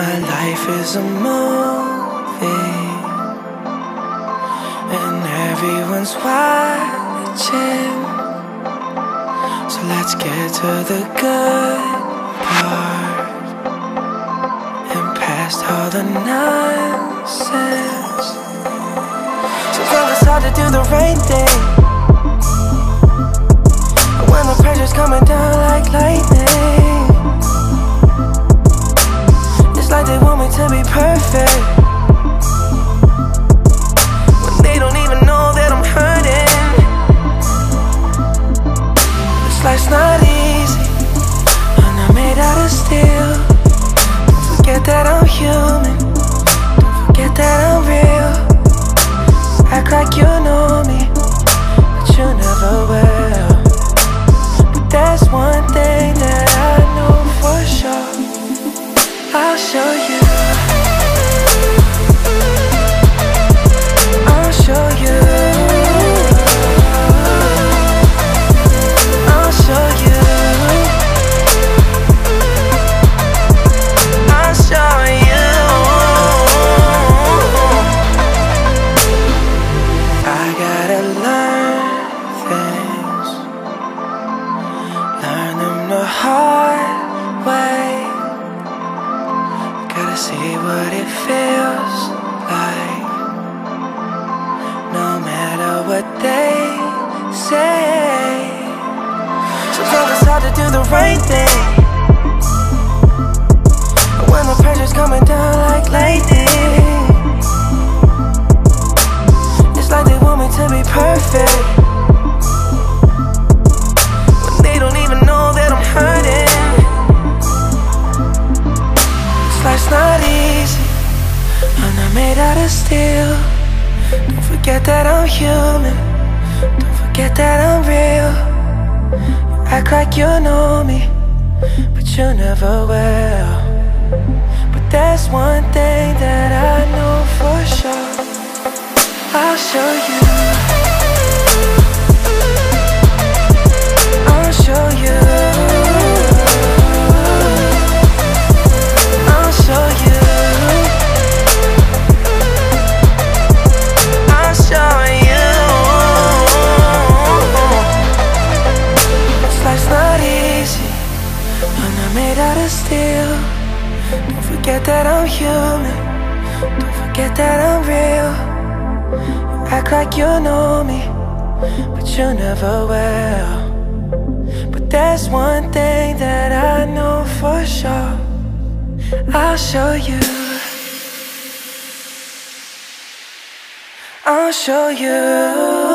My life is a movie, and everyone's watching. So let's get to the good part and past all the nonsense. Sometimes it's hard to do the right thing when the pressure's coming down like lightning. Life's not easy. I'm not made out of steel. Don't forget that I'm human. Don't forget that I'm real. Act like you know me, but you never will. But there's one thing that I know for sure. I'll show you. Gotta see what it feels like, no matter what they say. Sometimes it's hard to do the right thing. When the pressure's coming down like lightning. It's like they want me to be perfect. Made out of steel. Don't forget that I'm human. Don't forget that I'm real. You act like you know me, but you never will. But there's one thing that I know for sure. I'll show you. Don't forget that I'm human. Don't forget that I'm real. Act like you know me, but you never will. But there's one thing that I know for sure. I'll show you. I'll show you.